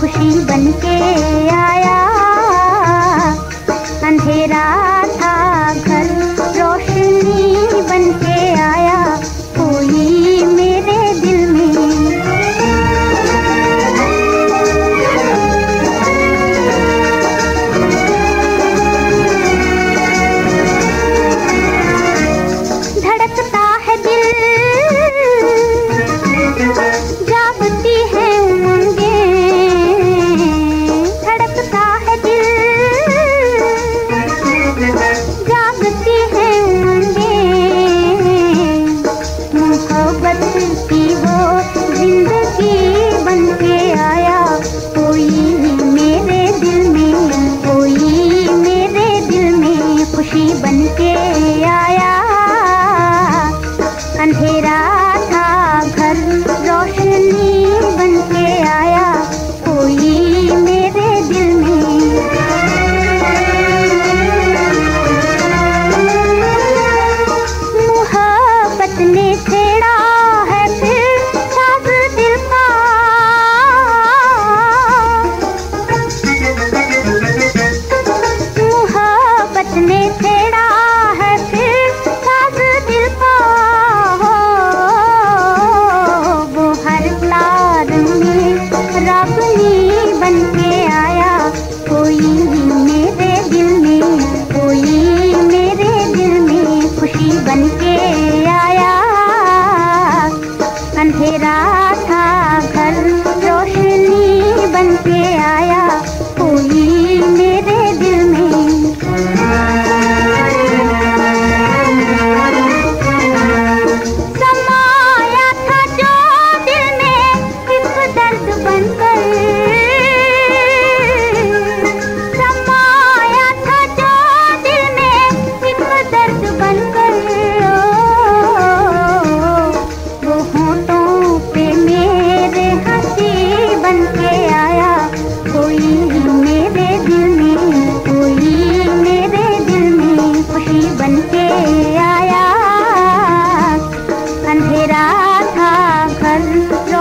खुशी बन के आया। अंधेरा मेरा था घर रोशनी बन के आया। one.